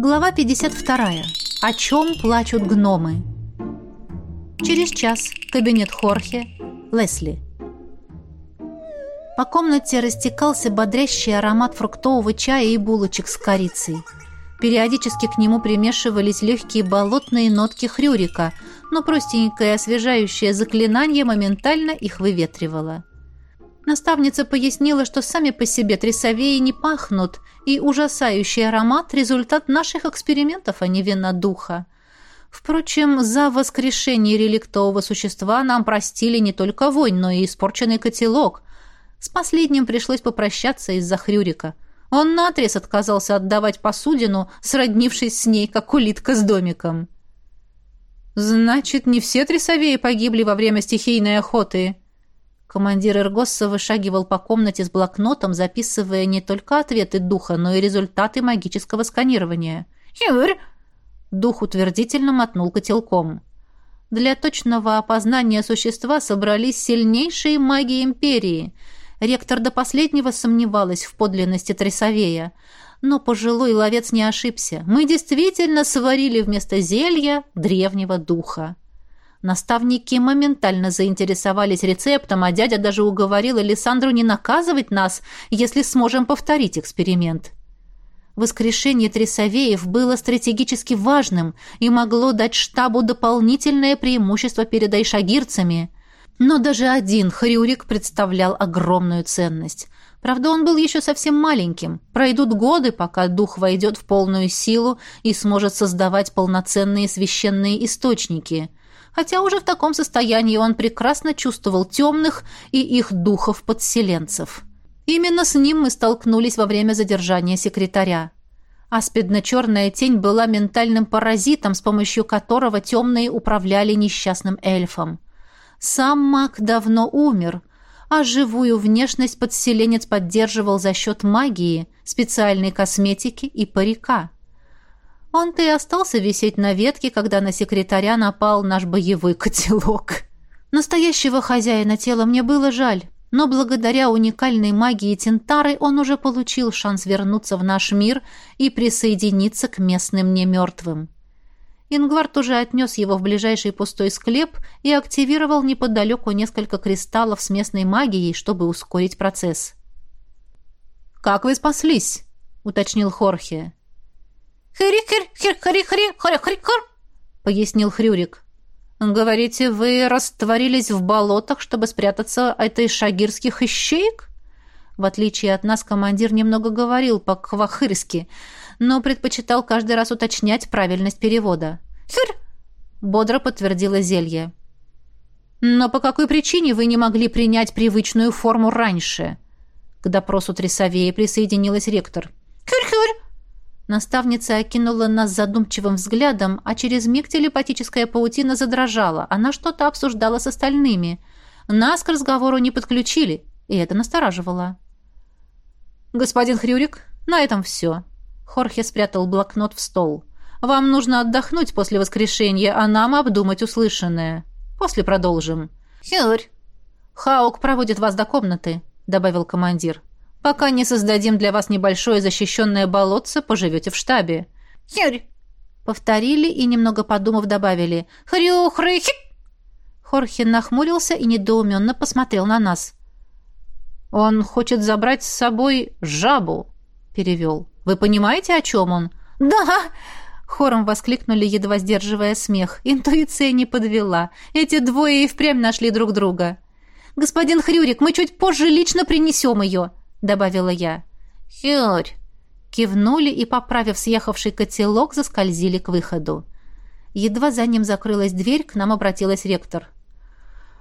Глава 52. О чем плачут гномы? Через час. Кабинет Хорхе. Лесли. По комнате растекался бодрящий аромат фруктового чая и булочек с корицей. Периодически к нему примешивались легкие болотные нотки хрюрика, но простенькое освежающее заклинание моментально их выветривало. Наставница пояснила, что сами по себе трясовеи не пахнут, и ужасающий аромат – результат наших экспериментов, а не вина духа. Впрочем, за воскрешение реликтового существа нам простили не только вонь, но и испорченный котелок. С последним пришлось попрощаться из-за хрюрика. Он наотрез отказался отдавать посудину, сроднившись с ней, как улитка с домиком. «Значит, не все трясовеи погибли во время стихийной охоты?» Командир Эргосса вышагивал по комнате с блокнотом, записывая не только ответы духа, но и результаты магического сканирования. «Юрь!» Дух утвердительно мотнул котелком. Для точного опознания существа собрались сильнейшие маги Империи. Ректор до последнего сомневалась в подлинности Трясовея. Но пожилой ловец не ошибся. Мы действительно сварили вместо зелья древнего духа. Наставники моментально заинтересовались рецептом, а дядя даже уговорил Александру не наказывать нас, если сможем повторить эксперимент. Воскрешение Тресовеев было стратегически важным и могло дать штабу дополнительное преимущество перед айшагирцами. Но даже один хрюрик представлял огромную ценность. Правда, он был еще совсем маленьким. Пройдут годы, пока дух войдет в полную силу и сможет создавать полноценные священные источники – хотя уже в таком состоянии он прекрасно чувствовал темных и их духов-подселенцев. Именно с ним мы столкнулись во время задержания секретаря. Аспидно-черная тень была ментальным паразитом, с помощью которого темные управляли несчастным эльфом. Сам маг давно умер, а живую внешность подселенец поддерживал за счет магии, специальной косметики и парика. Он-то и остался висеть на ветке, когда на секретаря напал наш боевой котелок. Настоящего хозяина тела мне было жаль, но благодаря уникальной магии Тентары он уже получил шанс вернуться в наш мир и присоединиться к местным немертвым. Ингвард уже отнес его в ближайший пустой склеп и активировал неподалеку несколько кристаллов с местной магией, чтобы ускорить процесс. «Как вы спаслись?» — уточнил Хорхе. «Хри-хри-хри-хри-хри-хри-хри-хри», — пояснил Хрюрик. «Говорите, вы растворились в болотах, чтобы спрятаться от шагирских ищеек?» В отличие от нас, командир немного говорил по-квахырски, но предпочитал каждый раз уточнять правильность перевода. «Хыр!» — бодро подтвердила зелье. «Но по какой причине вы не могли принять привычную форму раньше?» К допросу Тресовея присоединилась ректор. «Хыр-хыр!» Наставница окинула нас задумчивым взглядом, а через миг телепатическая паутина задрожала. Она что-то обсуждала с остальными. Нас к разговору не подключили, и это настораживало. «Господин Хрюрик, на этом все». Хорхе спрятал блокнот в стол. «Вам нужно отдохнуть после воскрешения, а нам обдумать услышанное. После продолжим». «Хюрь». «Хаук проводит вас до комнаты», — добавил командир. Пока не создадим для вас небольшое защищенное болотце, поживете в штабе». «Хюрь!» Повторили и, немного подумав, добавили «Хрю-хры-хи!» Хорхин нахмурился и недоуменно посмотрел на нас. «Он хочет забрать с собой жабу», — перевел. «Вы понимаете, о чем он?» «Да!» Хором воскликнули, едва сдерживая смех. Интуиция не подвела. Эти двое и впрямь нашли друг друга. «Господин Хрюрик, мы чуть позже лично принесем ее», — добавила я. «Хюрь!» Кивнули и, поправив съехавший котелок, заскользили к выходу. Едва за ним закрылась дверь, к нам обратилась ректор.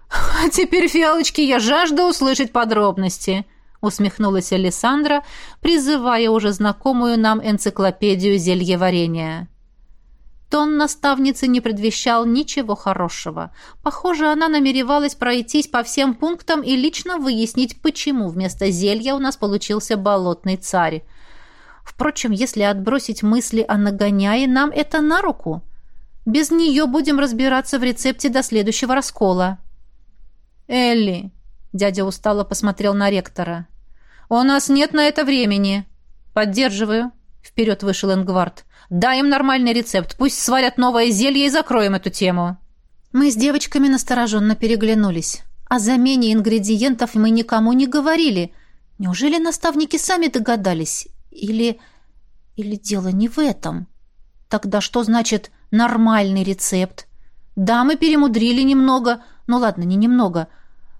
«А теперь, фиалочки, я жажду услышать подробности», — усмехнулась Александра, призывая уже знакомую нам энциклопедию зельеварения. Тон наставницы не предвещал ничего хорошего. Похоже, она намеревалась пройтись по всем пунктам и лично выяснить, почему вместо зелья у нас получился болотный царь. Впрочем, если отбросить мысли о нагоняе, нам это на руку. Без нее будем разбираться в рецепте до следующего раскола. «Элли», — дядя устало посмотрел на ректора, — «у нас нет на это времени». «Поддерживаю», — вперед вышел Энгвард. Дай им нормальный рецепт, пусть сварят новое зелье и закроем эту тему». Мы с девочками настороженно переглянулись. О замене ингредиентов мы никому не говорили. Неужели наставники сами догадались? Или... или дело не в этом? Тогда что значит «нормальный рецепт»? Да, мы перемудрили немного. Ну ладно, не немного.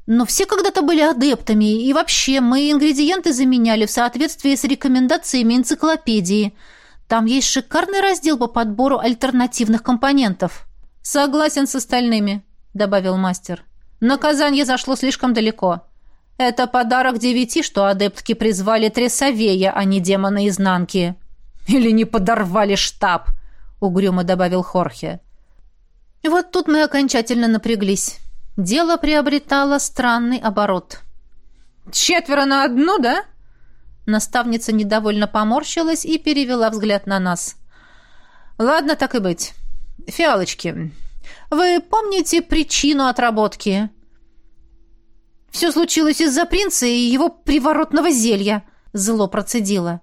Но все когда-то были адептами, и вообще мы ингредиенты заменяли в соответствии с рекомендациями энциклопедии. Там есть шикарный раздел по подбору альтернативных компонентов. «Согласен с остальными», — добавил мастер. «Наказание зашло слишком далеко. Это подарок девяти, что адептки призвали Тресовея, а не демона изнанки». «Или не подорвали штаб», — угрюмо добавил Хорхе. Вот тут мы окончательно напряглись. Дело приобретало странный оборот. «Четверо на одну, да?» Наставница недовольно поморщилась и перевела взгляд на нас. «Ладно, так и быть. Фиалочки, вы помните причину отработки? Все случилось из-за принца и его приворотного зелья, зло процедила.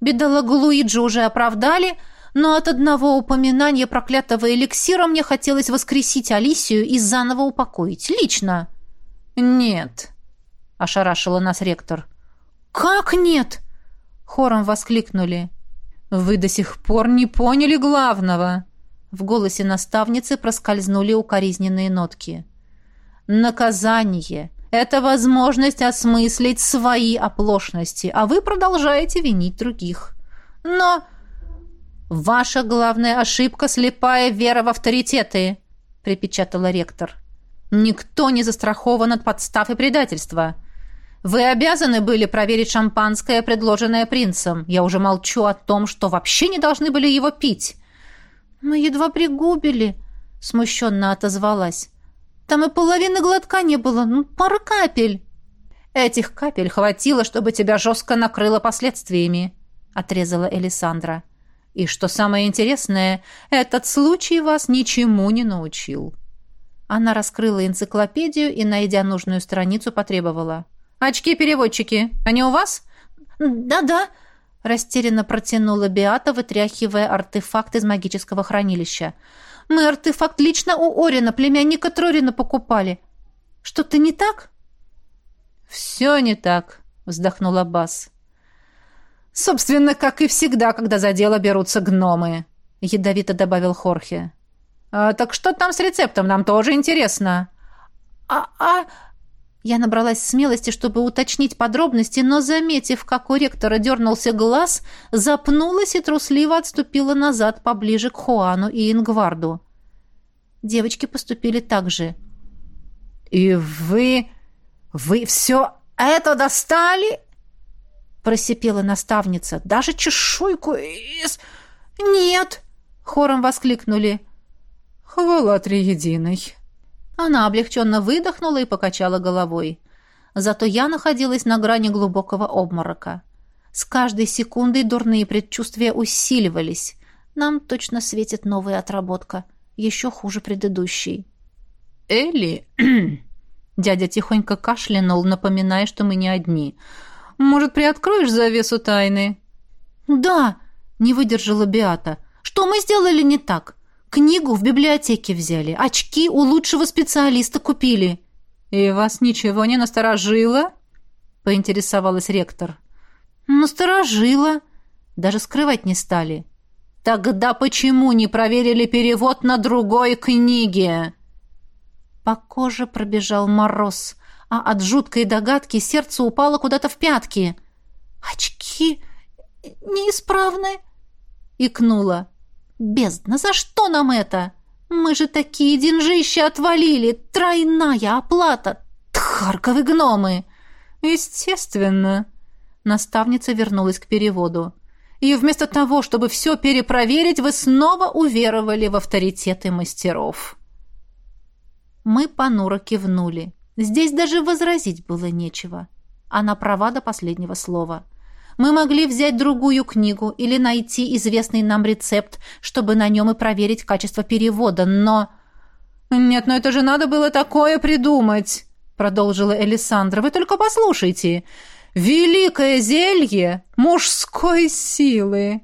Бедолагу Луиджи уже оправдали, но от одного упоминания проклятого эликсира мне хотелось воскресить Алисию и заново упокоить. Лично. «Нет», — ошарашила нас ректор. «Как нет?» — хором воскликнули. «Вы до сих пор не поняли главного», в голосе наставницы проскользнули укоризненные нотки. «Наказание — это возможность осмыслить свои оплошности, а вы продолжаете винить других. Но ваша главная ошибка — слепая вера в авторитеты», — припечатала ректор. «Никто не застрахован от подстав и предательства». Вы обязаны были проверить шампанское, предложенное принцем. Я уже молчу о том, что вообще не должны были его пить. «Мы едва пригубили», — смущенно отозвалась. «Там и половины глотка не было, ну, пара капель». «Этих капель хватило, чтобы тебя жестко накрыло последствиями», — отрезала Элисандра. «И что самое интересное, этот случай вас ничему не научил». Она раскрыла энциклопедию и, найдя нужную страницу, потребовала. «Очки-переводчики, они у вас?» «Да-да», Растерянно протянула Биата, вытряхивая артефакт из магического хранилища. «Мы артефакт лично у Орина, племянника Трорина, покупали. Что-то не так?» «Все не так», — вздохнула Бас. «Собственно, как и всегда, когда за дело берутся гномы», — ядовито добавил Хорхе. «А, «Так что там с рецептом? Нам тоже интересно». «А-а...» Я набралась смелости, чтобы уточнить подробности, но, заметив, как у ректора дернулся глаз, запнулась и трусливо отступила назад поближе к Хуану и Ингварду. Девочки поступили так же. «И вы... вы все это достали?» просипела наставница. «Даже чешуйку из...» «Нет!» — хором воскликнули. «Хвала триединой!» Она облегченно выдохнула и покачала головой. Зато я находилась на грани глубокого обморока. С каждой секундой дурные предчувствия усиливались. Нам точно светит новая отработка. Еще хуже предыдущей. «Элли...» Дядя тихонько кашлянул, напоминая, что мы не одни. «Может, приоткроешь завесу тайны?» «Да!» — не выдержала Биата. «Что мы сделали не так? Книгу в библиотеке взяли, очки у лучшего специалиста купили. И вас ничего не насторожило? поинтересовалась ректор. Насторожило. Даже скрывать не стали. Тогда почему не проверили перевод на другой книге? По коже пробежал мороз, а от жуткой догадки сердце упало куда-то в пятки. Очки неисправны, икнула. Бездна, за что нам это? Мы же такие деньжища отвалили, тройная оплата. Тхарковы гномы. Естественно. Наставница вернулась к переводу. И вместо того, чтобы все перепроверить, вы снова уверовали в авторитеты мастеров. Мы понуро кивнули. Здесь даже возразить было нечего. Она права до последнего слова. — мы могли взять другую книгу или найти известный нам рецепт, чтобы на нем и проверить качество перевода, но... «Нет, но это же надо было такое придумать!» продолжила Элисандра. «Вы только послушайте! Великое зелье мужской силы!»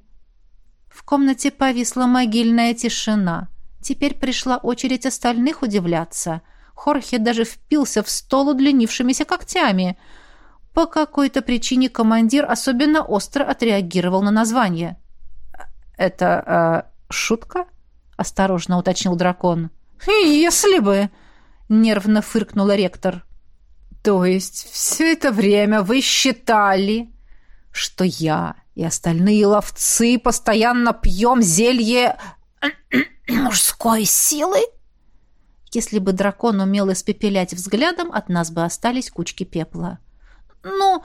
В комнате повисла могильная тишина. Теперь пришла очередь остальных удивляться. Хорхе даже впился в стол удлинившимися когтями. По какой-то причине командир особенно остро отреагировал на название. «Это э, шутка?» — осторожно уточнил дракон. «Если бы!» — нервно фыркнула ректор. «То есть все это время вы считали, что я и остальные ловцы постоянно пьем зелье мужской силы?» Если бы дракон умел испепелять взглядом, от нас бы остались кучки пепла. «Ну,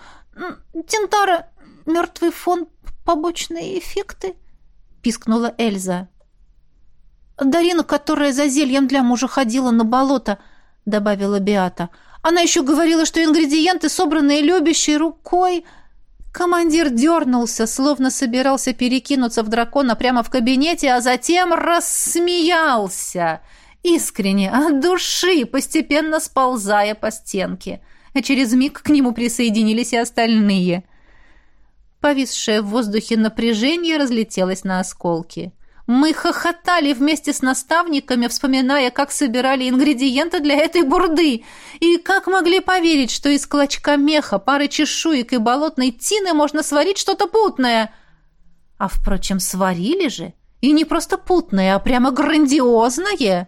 Тентара, мертвый фон, побочные эффекты?» — пискнула Эльза. «Дарину, которая за зельем для мужа ходила на болото», — добавила Биата. «Она еще говорила, что ингредиенты, собранные любящей рукой...» Командир дернулся, словно собирался перекинуться в дракона прямо в кабинете, а затем рассмеялся. Искренне, от души, постепенно сползая по стенке. А через миг к нему присоединились и остальные. Повисшее в воздухе напряжение разлетелось на осколки. Мы хохотали вместе с наставниками, вспоминая, как собирали ингредиенты для этой бурды, и как могли поверить, что из клочка меха, пары чешуек и болотной тины можно сварить что-то путное. А, впрочем, сварили же. И не просто путное, а прямо грандиозное.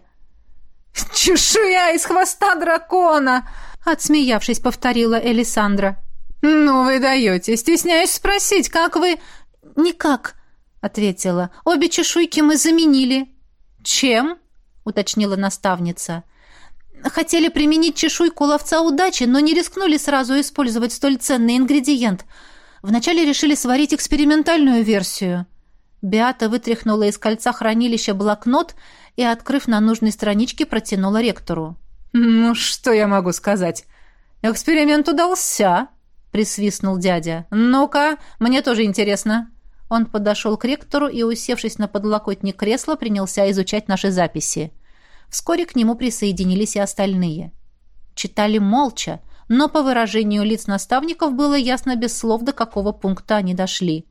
«Чешуя из хвоста дракона!» — отсмеявшись, повторила Элисандра. «Ну вы даете. Стесняюсь спросить, как вы...» «Никак», ответила. Обе чешуйки мы заменили. Чем? уточнила наставница. Хотели применить чешуйку ловца удачи, но не рискнули сразу использовать столь ценный ингредиент. Вначале решили сварить экспериментальную версию. Беата вытряхнула из кольца хранилища блокнот и, открыв на нужной страничке, протянула ректору. «Ну, что я могу сказать? Эксперимент удался», — присвистнул дядя. «Ну-ка, мне тоже интересно». Он подошел к ректору и, усевшись на подлокотник кресла, принялся изучать наши записи. Вскоре к нему присоединились и остальные. Читали молча, но по выражению лиц наставников было ясно без слов, до какого пункта они дошли.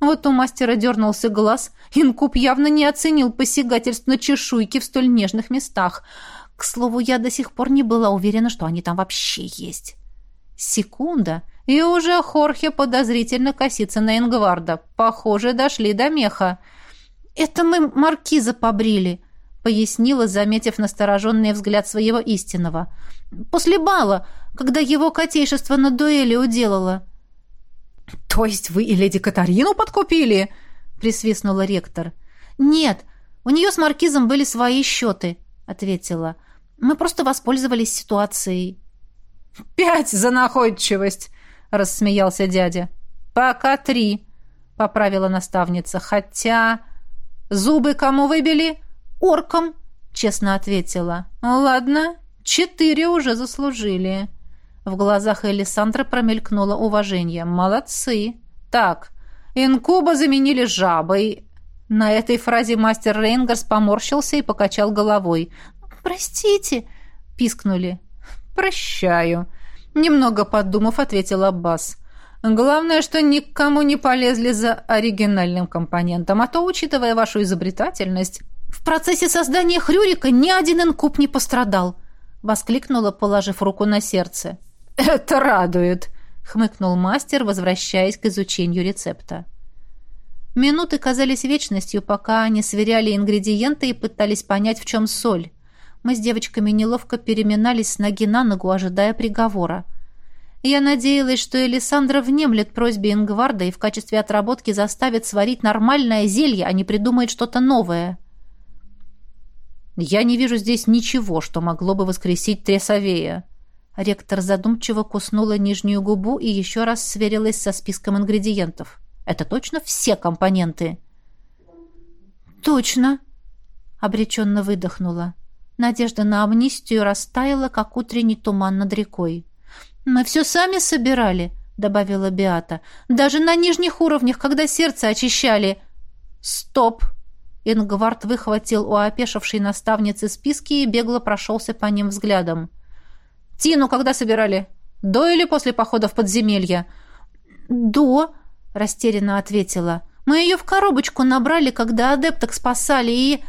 Вот у мастера дернулся глаз, инкуб явно не оценил посягательств на чешуйки в столь нежных местах. К слову, я до сих пор не была уверена, что они там вообще есть. Секунда — и уже Хорхе подозрительно косится на Ингварда. Похоже, дошли до меха. «Это мы маркиза побрили», — пояснила, заметив настороженный взгляд своего истинного. «После бала, когда его котейшество на дуэли уделало». «То есть вы и леди Катарину подкупили?» — присвистнула ректор. «Нет, у нее с маркизом были свои счеты», — ответила. «Мы просто воспользовались ситуацией». «Пять за находчивость!» рассмеялся дядя. Пока три, поправила наставница. Хотя зубы кому выбили? Оркам, честно ответила. Ладно, четыре уже заслужили. В глазах Элисандра промелькнуло уважение. Молодцы. Так, инкуба заменили жабой. На этой фразе мастер Рейнгарс поморщился и покачал головой. «Простите», — пискнули. «Прощаю», Немного подумав, ответил Аббас. Главное, что никому не полезли за оригинальным компонентом, а то, учитывая вашу изобретательность... В процессе создания Хрюрика ни один инкуб не пострадал, воскликнула, положив руку на сердце. Это радует, хмыкнул мастер, возвращаясь к изучению рецепта. Минуты казались вечностью, пока они сверяли ингредиенты и пытались понять, в чем соль. Мы с девочками неловко переминались с ноги на ногу, ожидая приговора. Я надеялась, что Элисандра внемлет просьбе Ингварда и в качестве отработки заставит сварить нормальное зелье, а не придумает что-то новое. «Я не вижу здесь ничего, что могло бы воскресить Тресовея». Ректор задумчиво куснула нижнюю губу и еще раз сверилась со списком ингредиентов. «Это точно все компоненты?» «Точно!» — обреченно выдохнула. Надежда на амнистию растаяла, как утренний туман над рекой. «Мы все сами собирали», — добавила Биата. «Даже на нижних уровнях, когда сердце очищали». «Стоп!» Ингвард выхватил у опешившей наставницы списки и бегло прошелся по ним взглядом. «Тину когда собирали? До или после похода в подземелье?» «До», — растерянно ответила. Мы ее в коробочку набрали, когда адепток спасали, и...»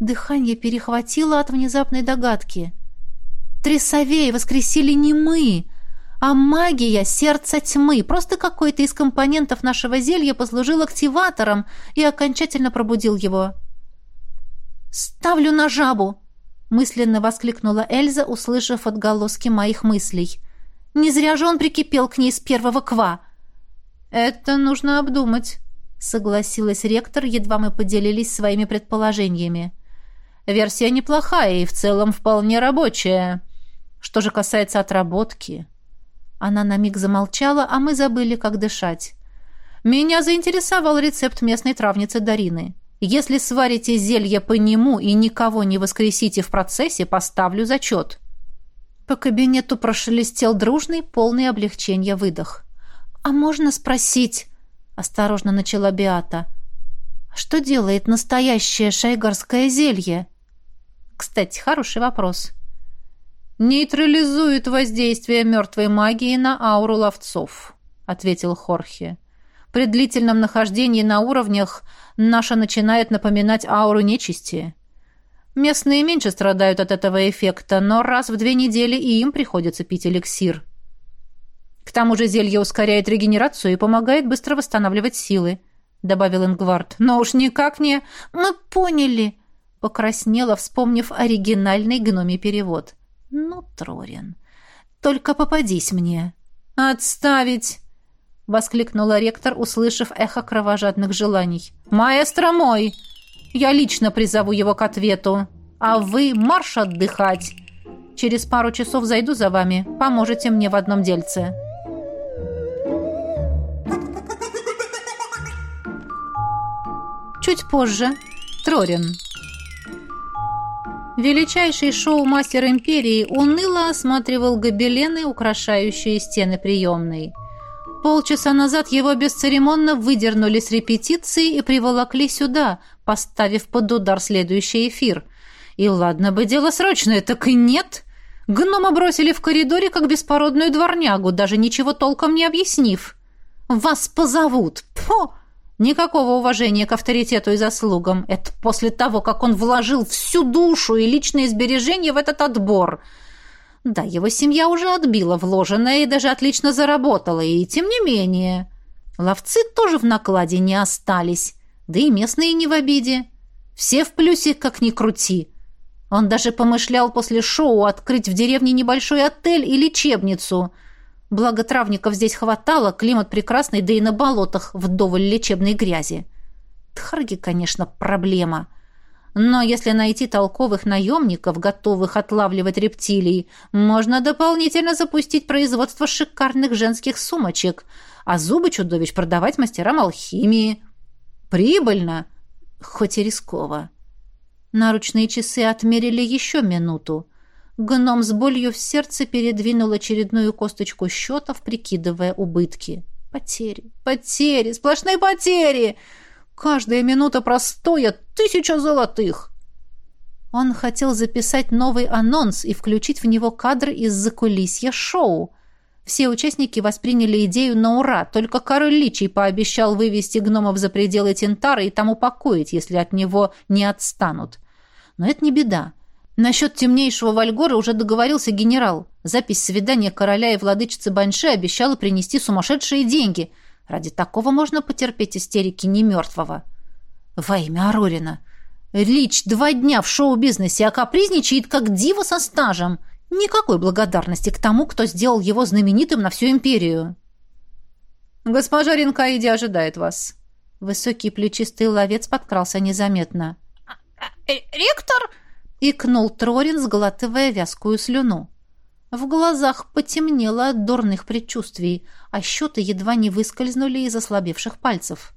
Дыхание перехватило от внезапной догадки. «Тресовей воскресили не мы, а магия сердца тьмы. Просто какой-то из компонентов нашего зелья послужил активатором и окончательно пробудил его». «Ставлю на жабу!» — мысленно воскликнула Эльза, услышав отголоски моих мыслей. «Не зря же он прикипел к ней с первого ква!» «Это нужно обдумать», — согласилась ректор, едва мы поделились своими предположениями. «Версия неплохая и в целом вполне рабочая. Что же касается отработки...» Она на миг замолчала, а мы забыли, как дышать. «Меня заинтересовал рецепт местной травницы Дарины. Если сварите зелье по нему и никого не воскресите в процессе, поставлю зачет». По кабинету прошелестел дружный, полный облегчения выдох. «А можно спросить?» — осторожно начала Биата. «Что делает настоящее шайгарское зелье?» «Кстати, хороший вопрос». «Нейтрализует воздействие мертвой магии на ауру ловцов», — ответил Хорхе. При длительном нахождении на уровнях наша начинает напоминать ауру нечисти. Местные меньше страдают от этого эффекта, но раз в две недели и им приходится пить эликсир. К тому же зелье ускоряет регенерацию и помогает быстро восстанавливать силы, добавил Ингвард. Но уж никак не... Мы поняли, покраснела, вспомнив оригинальный гномий перевод. Ну, Трорин, только попадись мне. Отставить! — воскликнула ректор, услышав эхо кровожадных желаний. «Маэстро мой! Я лично призову его к ответу. А вы марш отдыхать! Через пару часов зайду за вами. Поможете мне в одном дельце». Чуть позже. Трорин. Величайший шоу-мастер империи уныло осматривал гобелены, украшающие стены приемной. Полчаса назад его бесцеремонно выдернули с репетиции и приволокли сюда, поставив под удар следующий эфир. И ладно бы дело срочное, так и нет. Гнома бросили в коридоре, как беспородную дворнягу, даже ничего толком не объяснив. «Вас позовут!» Фу! Никакого уважения к авторитету и заслугам. Это после того, как он вложил всю душу и личные сбережения в этот отбор – да, его семья уже отбила вложенное и даже отлично заработала, и тем не менее. Ловцы тоже в накладе не остались, да и местные не в обиде. Все в плюсе, как ни крути. Он даже помышлял после шоу открыть в деревне небольшой отель и лечебницу. Благо травников здесь хватало, климат прекрасный, да и на болотах вдоволь лечебной грязи. Тхарги, конечно, проблема — но если найти толковых наемников, готовых отлавливать рептилий, можно дополнительно запустить производство шикарных женских сумочек, а зубы чудовищ продавать мастерам алхимии. Прибыльно, хоть и рисково. Наручные часы отмерили еще минуту. Гном с болью в сердце передвинул очередную косточку счетов, прикидывая убытки. Потери, потери, сплошные потери! Каждая минута простоя — тысяча золотых. Он хотел записать новый анонс и включить в него кадры из закулисья шоу. Все участники восприняли идею на ура, только король Личий пообещал вывести гномов за пределы Тентара и там упокоить, если от него не отстанут. Но это не беда. Насчет темнейшего Вальгора уже договорился генерал. Запись свидания короля и владычицы Банши обещала принести сумасшедшие деньги — Ради такого можно потерпеть истерики немертвого. Во имя Арорина. Лич два дня в шоу-бизнесе, а капризничает, как дива со стажем. Никакой благодарности к тому, кто сделал его знаменитым на всю империю. «Госпожа Ринкаиди ожидает вас». Высокий плечистый ловец подкрался незаметно. «Э, «Ректор?» — икнул Трорин, сглатывая вязкую слюну. В глазах потемнело от дурных предчувствий, а счеты едва не выскользнули из ослабевших пальцев.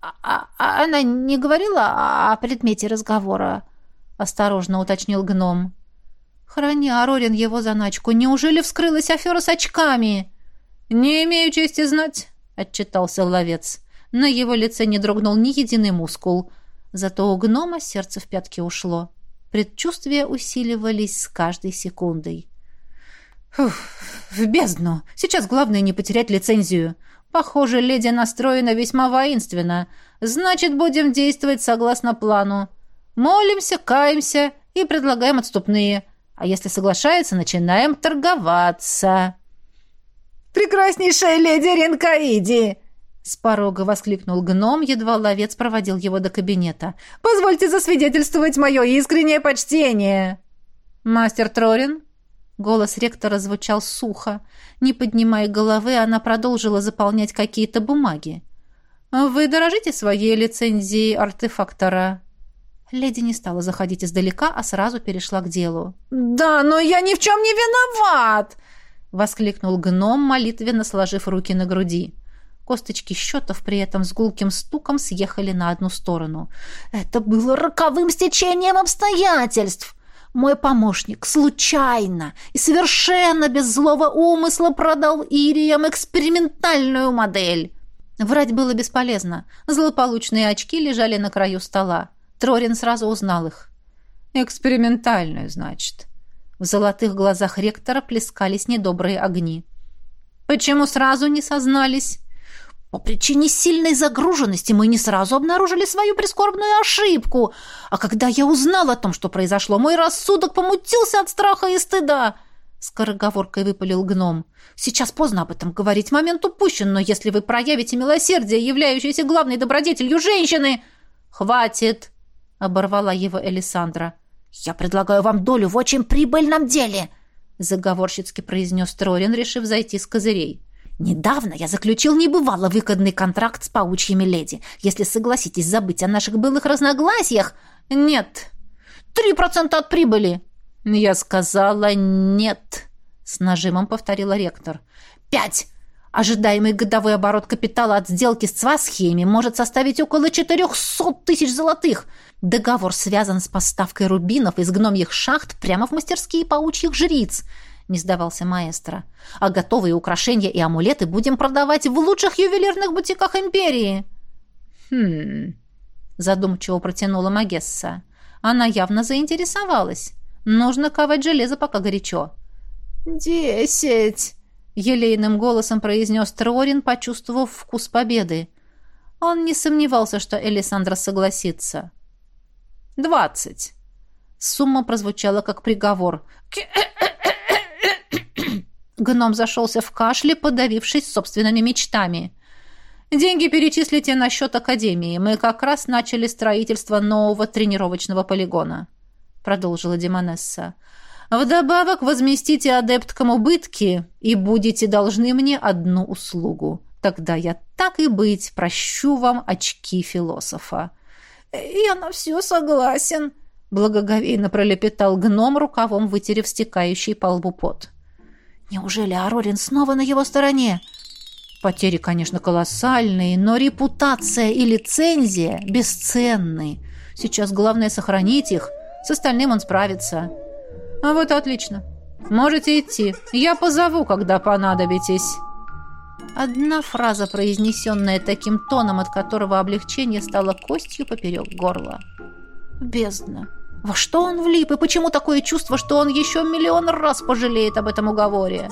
«А, а, а она не говорила о предмете разговора?» — осторожно уточнил гном. «Храни, Арорин, его заначку. Неужели вскрылась афера с очками?» «Не имею чести знать», — отчитался ловец. На его лице не дрогнул ни единый мускул. Зато у гнома сердце в пятки ушло. Предчувствия усиливались с каждой секундой. Фух, в бездну. Сейчас главное не потерять лицензию. Похоже, леди настроена весьма воинственно. Значит, будем действовать согласно плану. Молимся, каемся и предлагаем отступные. А если соглашается, начинаем торговаться. «Прекраснейшая леди Ренкаиди!» С порога воскликнул гном, едва ловец проводил его до кабинета. «Позвольте засвидетельствовать мое искреннее почтение!» «Мастер Трорин?» Голос ректора звучал сухо. Не поднимая головы, она продолжила заполнять какие-то бумаги. «Вы дорожите своей лицензией артефактора?» Леди не стала заходить издалека, а сразу перешла к делу. «Да, но я ни в чем не виноват!» — воскликнул гном, молитвенно сложив руки на груди. Косточки счетов при этом с гулким стуком съехали на одну сторону. «Это было роковым стечением обстоятельств!» Мой помощник случайно и совершенно без злого умысла продал Ириям экспериментальную модель. Врать было бесполезно. Злополучные очки лежали на краю стола. Трорин сразу узнал их. «Экспериментальную, значит». В золотых глазах ректора плескались недобрые огни. «Почему сразу не сознались?» По причине сильной загруженности мы не сразу обнаружили свою прискорбную ошибку. А когда я узнал о том, что произошло, мой рассудок помутился от страха и стыда. Скороговоркой выпалил гном. Сейчас поздно об этом говорить, момент упущен, но если вы проявите милосердие, являющееся главной добродетелью женщины... Хватит! Оборвала его Элисандра. Я предлагаю вам долю в очень прибыльном деле, заговорщицки произнес Трорин, решив зайти с козырей. Недавно я заключил небывало выгодный контракт с паучьими леди. Если согласитесь забыть о наших былых разногласиях... Нет. Три процента от прибыли. Я сказала нет, с нажимом повторила ректор. Пять. Ожидаемый годовой оборот капитала от сделки с Цвасхиями может составить около 400 тысяч золотых. Договор связан с поставкой рубинов из гномьих шахт прямо в мастерские паучьих жриц не сдавался маэстро. «А готовые украшения и амулеты будем продавать в лучших ювелирных бутиках империи!» «Хм...» — задумчиво протянула Магесса. Она явно заинтересовалась. «Нужно ковать железо, пока горячо». «Десять!» — елейным голосом произнес Трорин, почувствовав вкус победы. Он не сомневался, что Элисандра согласится. «Двадцать!» Сумма прозвучала как приговор. Гном зашелся в кашле, подавившись собственными мечтами. «Деньги перечислите на счет Академии. Мы как раз начали строительство нового тренировочного полигона», — продолжила Демонесса. «Вдобавок возместите адепткам убытки и будете должны мне одну услугу. Тогда я так и быть прощу вам очки философа». «Я на все согласен», — благоговейно пролепетал гном, рукавом вытерев стекающий по лбу пот. Неужели Арорин снова на его стороне? Потери, конечно, колоссальные, но репутация и лицензия бесценны. Сейчас главное сохранить их. С остальным он справится. А вот отлично. Можете идти. Я позову, когда понадобитесь. Одна фраза, произнесенная таким тоном, от которого облегчение стало костью поперек горла. Бездна. Во что он влип, и почему такое чувство, что он еще миллион раз пожалеет об этом уговоре?»